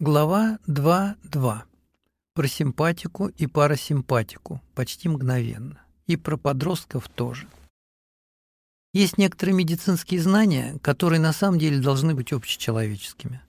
Глава 2.2. Про симпатику и парасимпатику почти мгновенно. И про подростков тоже. Есть некоторые медицинские знания, которые на самом деле должны быть общечеловеческими.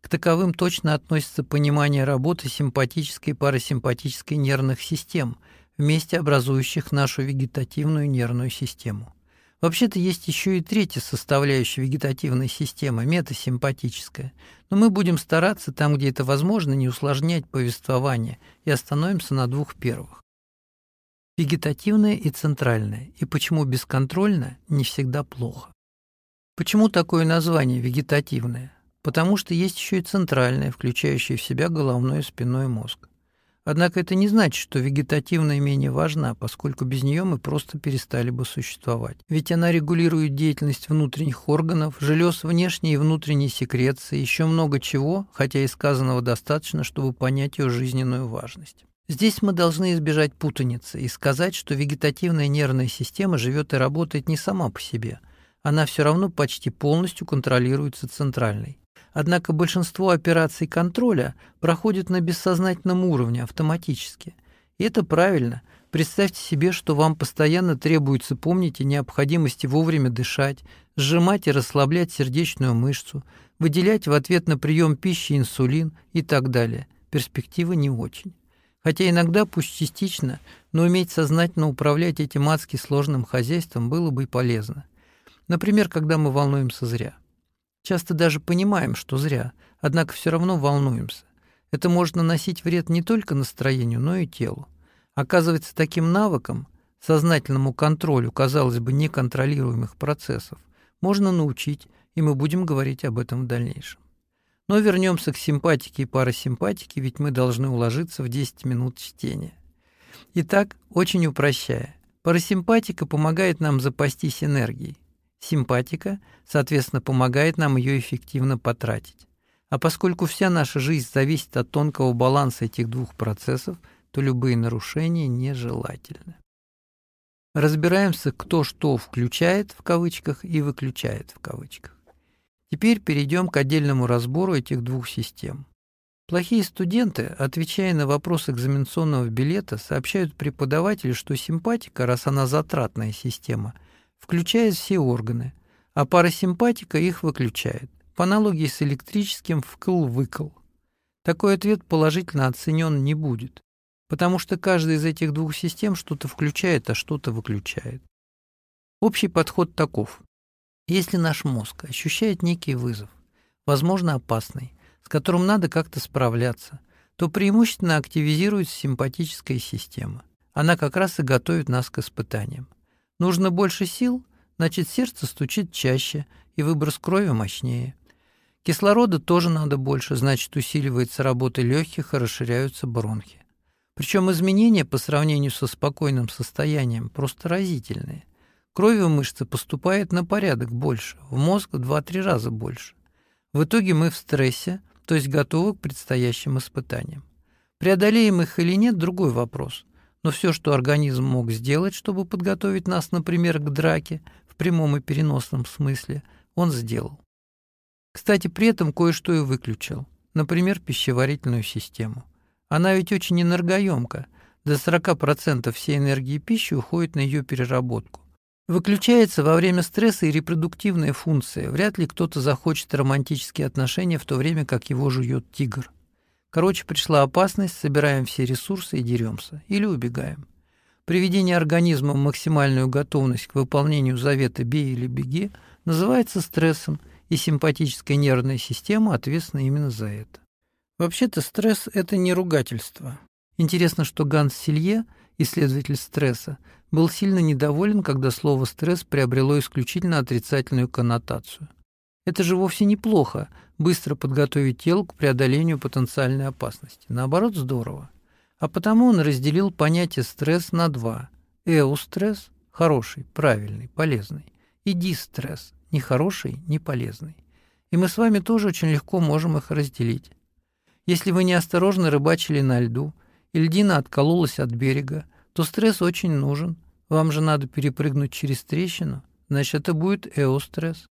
К таковым точно относится понимание работы симпатической и парасимпатической нервных систем, вместе образующих нашу вегетативную нервную систему. Вообще-то есть еще и третья составляющая вегетативной системы – метасимпатическая. Но мы будем стараться там, где это возможно, не усложнять повествование и остановимся на двух первых. Вегетативная и центральная. И почему бесконтрольно не всегда плохо. Почему такое название вегетативное? Потому что есть еще и центральная, включающая в себя головной и спинной мозг. Однако это не значит, что вегетативная менее важна, поскольку без нее мы просто перестали бы существовать. Ведь она регулирует деятельность внутренних органов, желез внешней и внутренней секреции, еще много чего, хотя и сказанного достаточно, чтобы понять ее жизненную важность. Здесь мы должны избежать путаницы и сказать, что вегетативная нервная система живет и работает не сама по себе. Она все равно почти полностью контролируется центральной. Однако большинство операций контроля проходит на бессознательном уровне автоматически. И это правильно. Представьте себе, что вам постоянно требуется помнить о необходимости вовремя дышать, сжимать и расслаблять сердечную мышцу, выделять в ответ на прием пищи инсулин и так далее. Перспектива не очень. Хотя иногда, пусть частично, но уметь сознательно управлять этим адски сложным хозяйством было бы и полезно. Например, когда мы волнуемся зря. Часто даже понимаем, что зря, однако все равно волнуемся. Это может наносить вред не только настроению, но и телу. Оказывается, таким навыком, сознательному контролю, казалось бы, неконтролируемых процессов, можно научить, и мы будем говорить об этом в дальнейшем. Но вернемся к симпатике и парасимпатике, ведь мы должны уложиться в 10 минут чтения. Итак, очень упрощая, парасимпатика помогает нам запастись энергией. Симпатика, соответственно, помогает нам ее эффективно потратить. А поскольку вся наша жизнь зависит от тонкого баланса этих двух процессов, то любые нарушения нежелательны. Разбираемся, кто что включает в кавычках и выключает в кавычках. Теперь перейдем к отдельному разбору этих двух систем. Плохие студенты, отвечая на вопрос экзаменационного билета, сообщают преподавателю, что симпатика, раз она затратная система – включает все органы, а парасимпатика их выключает. По аналогии с электрическим вкл-выкл. Такой ответ положительно оценен не будет, потому что каждая из этих двух систем что-то включает, а что-то выключает. Общий подход таков. Если наш мозг ощущает некий вызов, возможно опасный, с которым надо как-то справляться, то преимущественно активизируется симпатическая система. Она как раз и готовит нас к испытаниям. Нужно больше сил, значит сердце стучит чаще и выброс крови мощнее. Кислорода тоже надо больше, значит усиливается работа легких и расширяются бронхи. Причем изменения по сравнению со спокойным состоянием просто разительные. Крови в мышцы поступает на порядок больше, в мозг в 2-3 раза больше. В итоге мы в стрессе, то есть готовы к предстоящим испытаниям. Преодолеем их или нет – другой вопрос – но все, что организм мог сделать, чтобы подготовить нас, например, к драке, в прямом и переносном смысле, он сделал. Кстати, при этом кое-что и выключил, например, пищеварительную систему. Она ведь очень энергоемка, до 40% всей энергии пищи уходит на ее переработку. Выключается во время стресса и репродуктивная функция. Вряд ли кто-то захочет романтические отношения в то время, как его жует тигр. Короче, пришла опасность, собираем все ресурсы и деремся. Или убегаем. Приведение организма в максимальную готовность к выполнению завета «бей или беги» называется стрессом, и симпатическая нервная система ответственна именно за это. Вообще-то стресс – это не ругательство. Интересно, что Ганс Силье, исследователь стресса, был сильно недоволен, когда слово «стресс» приобрело исключительно отрицательную коннотацию. Это же вовсе неплохо – быстро подготовить тело к преодолению потенциальной опасности. Наоборот, здорово. А потому он разделил понятие «стресс» на два. Эустресс – хороший, правильный, полезный. И дистресс – нехороший, неполезный. И мы с вами тоже очень легко можем их разделить. Если вы неосторожно рыбачили на льду, и льдина откололась от берега, то стресс очень нужен. Вам же надо перепрыгнуть через трещину, значит, это будет эостресс.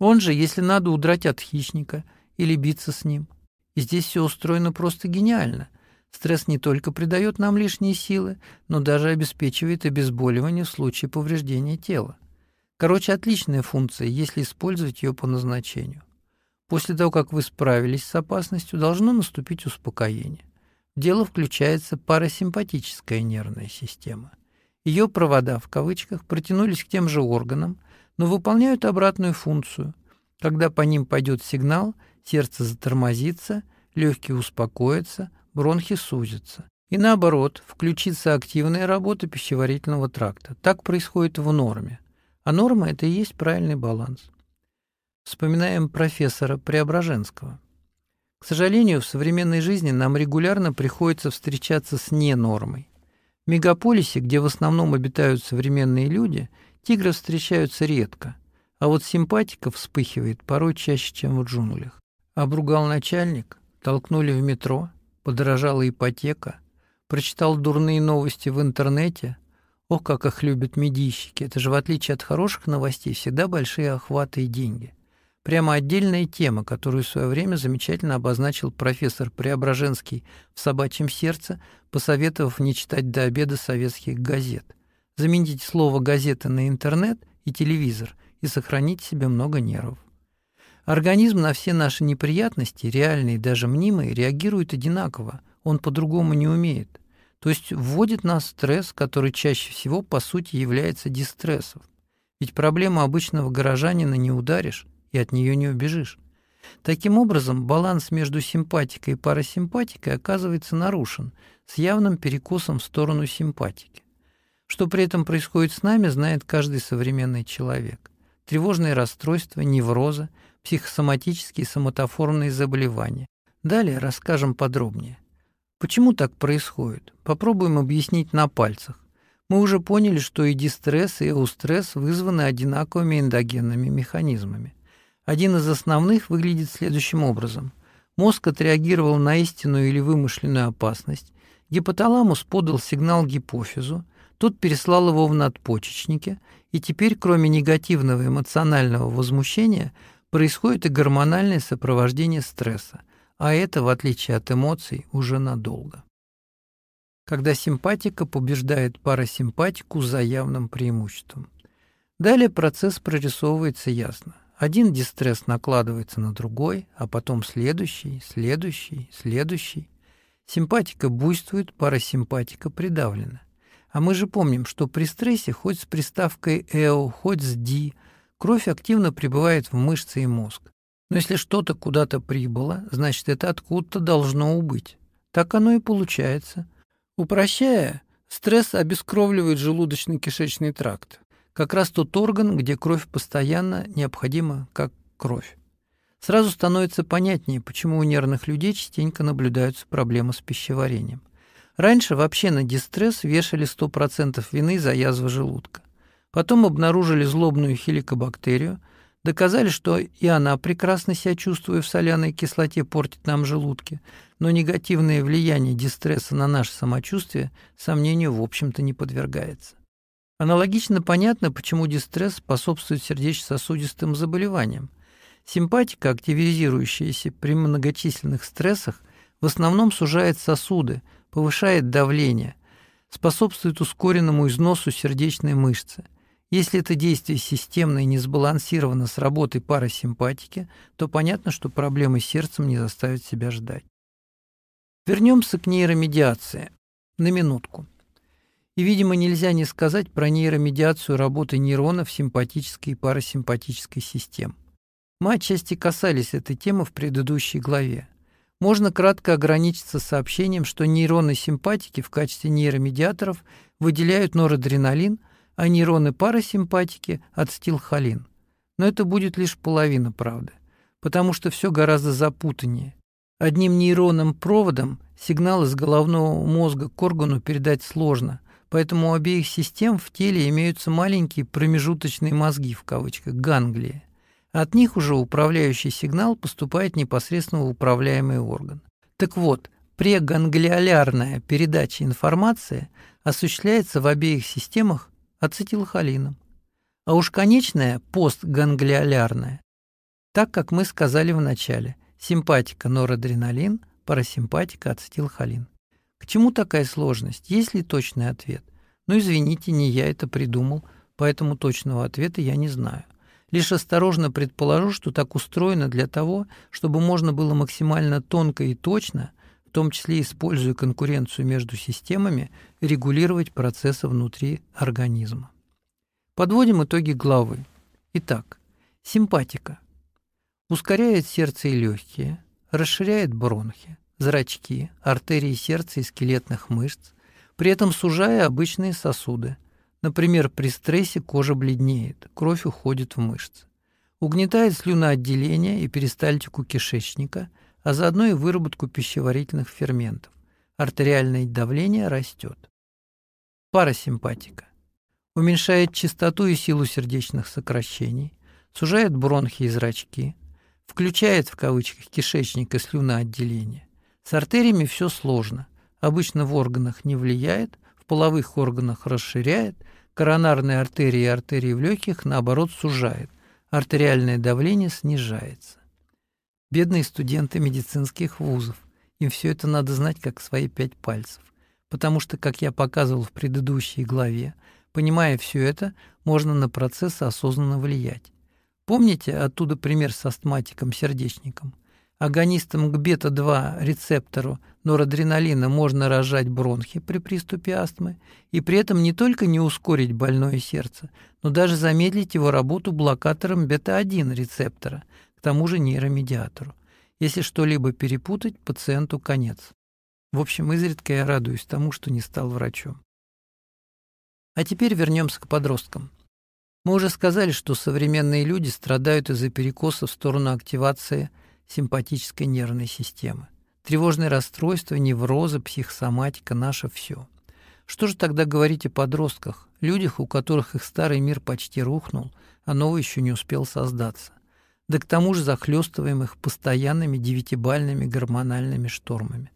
Он же, если надо удрать от хищника или биться с ним. И здесь все устроено просто гениально. Стресс не только придает нам лишние силы, но даже обеспечивает обезболивание в случае повреждения тела. Короче, отличная функция, если использовать ее по назначению. После того, как вы справились с опасностью, должно наступить успокоение. В дело включается парасимпатическая нервная система. Ее провода, в кавычках, протянулись к тем же органам, но выполняют обратную функцию. Когда по ним пойдет сигнал, сердце затормозится, легкие успокоятся, бронхи сузятся. И наоборот, включится активная работа пищеварительного тракта. Так происходит в норме. А норма – это и есть правильный баланс. Вспоминаем профессора Преображенского. К сожалению, в современной жизни нам регулярно приходится встречаться с ненормой. В мегаполисе, где в основном обитают современные люди, тигры встречаются редко, а вот симпатика вспыхивает порой чаще, чем в джунглях. Обругал начальник, толкнули в метро, подорожала ипотека, прочитал дурные новости в интернете. Ох, как их любят медийщики, это же в отличие от хороших новостей всегда большие охваты и деньги. Прямо отдельная тема, которую в свое время замечательно обозначил профессор Преображенский в «Собачьем сердце», посоветовав не читать до обеда советских газет. Замените слово «газета» на интернет и телевизор и сохраните себе много нервов. Организм на все наши неприятности, реальные и даже мнимые, реагирует одинаково, он по-другому не умеет. То есть вводит нас в стресс, который чаще всего, по сути, является дистрессом. Ведь проблему обычного горожанина не ударишь, и от нее не убежишь. Таким образом, баланс между симпатикой и парасимпатикой оказывается нарушен, с явным перекосом в сторону симпатики. Что при этом происходит с нами, знает каждый современный человек. Тревожные расстройства, неврозы, психосоматические и соматоформные заболевания. Далее расскажем подробнее. Почему так происходит? Попробуем объяснить на пальцах. Мы уже поняли, что и дистресс, и эустресс вызваны одинаковыми эндогенными механизмами. Один из основных выглядит следующим образом. Мозг отреагировал на истинную или вымышленную опасность, гипоталамус подал сигнал гипофизу, тот переслал его в надпочечники, и теперь, кроме негативного эмоционального возмущения, происходит и гормональное сопровождение стресса, а это, в отличие от эмоций, уже надолго. Когда симпатика побеждает парасимпатику за явным преимуществом. Далее процесс прорисовывается ясно. Один дистресс накладывается на другой, а потом следующий, следующий, следующий. Симпатика буйствует, парасимпатика придавлена. А мы же помним, что при стрессе хоть с приставкой «эо», хоть с «ди» кровь активно прибывает в мышцы и мозг. Но если что-то куда-то прибыло, значит, это откуда-то должно убыть. Так оно и получается. Упрощая, стресс обескровливает желудочно-кишечный тракт как раз тот орган, где кровь постоянно необходима как кровь. Сразу становится понятнее, почему у нервных людей частенько наблюдаются проблемы с пищеварением. Раньше вообще на дистресс вешали 100% вины за язву желудка. Потом обнаружили злобную хеликобактерию, доказали, что и она прекрасно себя чувствуя в соляной кислоте портит нам желудки, но негативное влияние дистресса на наше самочувствие сомнению в общем-то не подвергается. Аналогично понятно, почему дистресс способствует сердечно-сосудистым заболеваниям. Симпатика, активизирующаяся при многочисленных стрессах, в основном сужает сосуды, повышает давление, способствует ускоренному износу сердечной мышцы. Если это действие системно и не сбалансировано с работой парасимпатики, то понятно, что проблемы с сердцем не заставят себя ждать. Вернемся к нейромедиации. На минутку. И, видимо, нельзя не сказать про нейромедиацию работы нейронов симпатической и парасимпатической систем. Мы отчасти касались этой темы в предыдущей главе. Можно кратко ограничиться сообщением, что нейроны симпатики в качестве нейромедиаторов выделяют норадреналин, а нейроны парасимпатики – ацетилхолин. Но это будет лишь половина правды, потому что все гораздо запутаннее. Одним нейронным проводом сигнал из головного мозга к органу передать сложно – Поэтому у обеих систем в теле имеются маленькие промежуточные мозги, в кавычках, ганглии. От них уже управляющий сигнал поступает непосредственно в управляемый орган. Так вот, преганглиолярная передача информации осуществляется в обеих системах ацетилхолином. А уж конечная, постганглиолярная, так как мы сказали в начале, Симпатика – норадреналин, парасимпатика – ацетилхолин. К чему такая сложность? Есть ли точный ответ? Ну, извините, не я это придумал, поэтому точного ответа я не знаю. Лишь осторожно предположу, что так устроено для того, чтобы можно было максимально тонко и точно, в том числе используя конкуренцию между системами, регулировать процессы внутри организма. Подводим итоги главы. Итак, симпатика. Ускоряет сердце и легкие, расширяет бронхи, зрачки, артерии сердца и скелетных мышц, при этом сужая обычные сосуды. Например, при стрессе кожа бледнеет, кровь уходит в мышцы. Угнетает слюноотделение и перистальтику кишечника, а заодно и выработку пищеварительных ферментов. Артериальное давление растет. Парасимпатика уменьшает частоту и силу сердечных сокращений, сужает бронхи и зрачки, включает в кавычках кишечник и слюноотделение. С артериями все сложно. Обычно в органах не влияет, половых органах расширяет, коронарные артерии и артерии в легких, наоборот, сужает, артериальное давление снижается. Бедные студенты медицинских вузов. Им все это надо знать как свои пять пальцев. Потому что, как я показывал в предыдущей главе, Понимая все это, можно на процессы осознанно влиять. Помните оттуда пример с астматиком-сердечником? Агонистом к бета-2 рецептору норадреналина можно рожать бронхи при приступе астмы и при этом не только не ускорить больное сердце, но даже замедлить его работу блокатором бета-1 рецептора, к тому же нейромедиатору. Если что-либо перепутать, пациенту конец. В общем, изредка я радуюсь тому, что не стал врачом. А теперь вернемся к подросткам. Мы уже сказали, что современные люди страдают из-за перекоса в сторону активации симпатической нервной системы. Тревожные расстройства, неврозы, психосоматика – наше все. Что же тогда говорить о подростках, людях, у которых их старый мир почти рухнул, а новый еще не успел создаться? Да к тому же захлестываем их постоянными девятибальными гормональными штормами.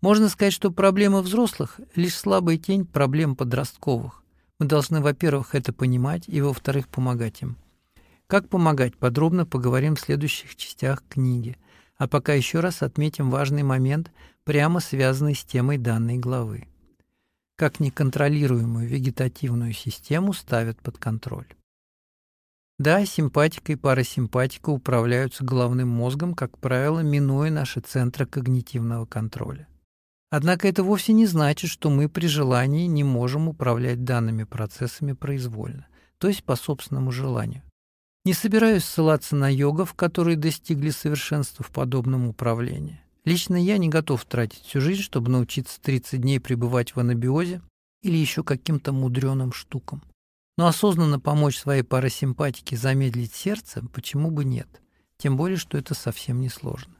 Можно сказать, что проблемы взрослых – лишь слабая тень проблем подростковых. Мы должны, во-первых, это понимать, и, во-вторых, помогать им. Как помогать, подробно поговорим в следующих частях книги. А пока еще раз отметим важный момент, прямо связанный с темой данной главы. Как неконтролируемую вегетативную систему ставят под контроль. Да, симпатика и парасимпатика управляются головным мозгом, как правило, минуя наши центры когнитивного контроля. Однако это вовсе не значит, что мы при желании не можем управлять данными процессами произвольно, то есть по собственному желанию. Не собираюсь ссылаться на йогов, которые достигли совершенства в подобном управлении. Лично я не готов тратить всю жизнь, чтобы научиться 30 дней пребывать в анабиозе или еще каким-то мудреным штукам. Но осознанно помочь своей парасимпатике замедлить сердце, почему бы нет? Тем более, что это совсем не сложно.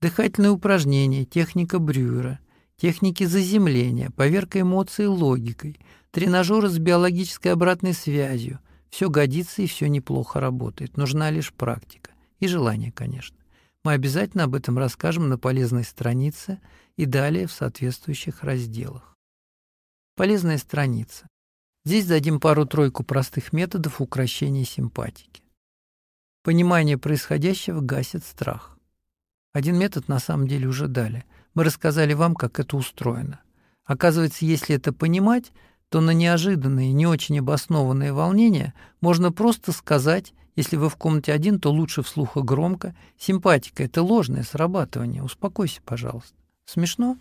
Дыхательные упражнения, техника Брюера, техники заземления, поверка эмоций логикой, тренажеры с биологической обратной связью. Все годится и все неплохо работает. Нужна лишь практика. И желание, конечно. Мы обязательно об этом расскажем на полезной странице и далее в соответствующих разделах. Полезная страница. Здесь дадим пару-тройку простых методов укрощения симпатики. Понимание происходящего гасит страх. Один метод на самом деле уже дали – мы рассказали вам, как это устроено. Оказывается, если это понимать, то на неожиданные, не очень обоснованные волнения можно просто сказать, если вы в комнате один, то лучше вслух и громко. Симпатика — это ложное срабатывание. Успокойся, пожалуйста. Смешно?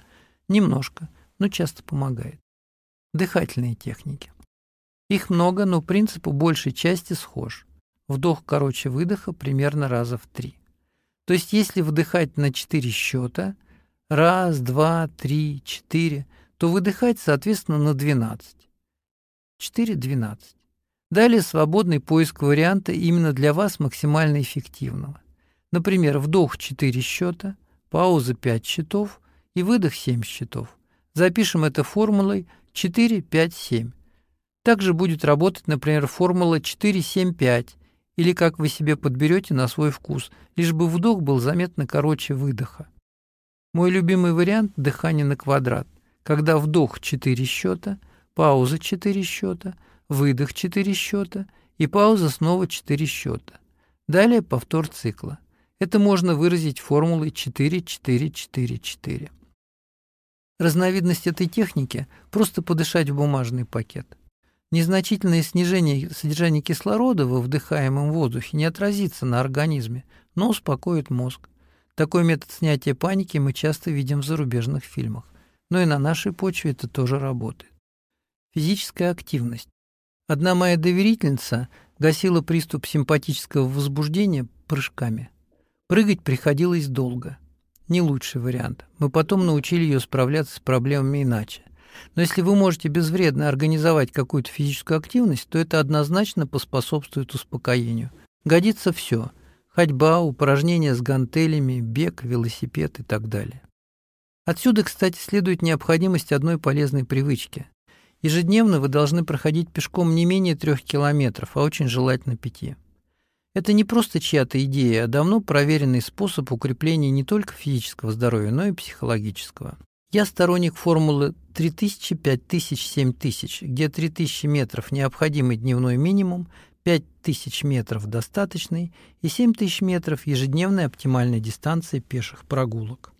Немножко, но часто помогает. Дыхательные техники. Их много, но принцип у большей части схож. Вдох короче выдоха примерно раза в три. То есть если вдыхать на 4 счета, раз, два, три, четыре, то выдыхать, соответственно, на 12. 4 – 12. Далее свободный поиск варианта именно для вас максимально эффективного. Например, вдох 4 счета, пауза 5 счетов и выдох 7 счетов. Запишем это формулой 4, 5, 7. Также будет работать, например, формула 4, 7, 5 или как вы себе подберете на свой вкус, лишь бы вдох был заметно короче выдоха. Мой любимый вариант – дыхание на квадрат, когда вдох 4 счета, пауза 4 счета, выдох 4 счета и пауза снова 4 счета. Далее повтор цикла. Это можно выразить формулой 4-4-4-4. Разновидность этой техники – просто подышать в бумажный пакет. Незначительное снижение содержания кислорода во вдыхаемом воздухе не отразится на организме, но успокоит мозг. Такой метод снятия паники мы часто видим в зарубежных фильмах. Но и на нашей почве это тоже работает. Физическая активность. Одна моя доверительница гасила приступ симпатического возбуждения прыжками. Прыгать приходилось долго – не лучший вариант. Мы потом научили ее справляться с проблемами иначе. Но если вы можете безвредно организовать какую-то физическую активность, то это однозначно поспособствует успокоению. Годится все. Ходьба, упражнения с гантелями, бег, велосипед и так далее. Отсюда, кстати, следует необходимость одной полезной привычки. Ежедневно вы должны проходить пешком не менее трех километров, а очень желательно пяти. Это не просто чья-то идея, а давно проверенный способ укрепления не только физического здоровья, но и психологического. Я сторонник формулы 3000, 5000, 7000, где 3000 метров – необходимый дневной минимум, 5000 метров – достаточный и 7000 метров – ежедневная оптимальная дистанция пеших прогулок.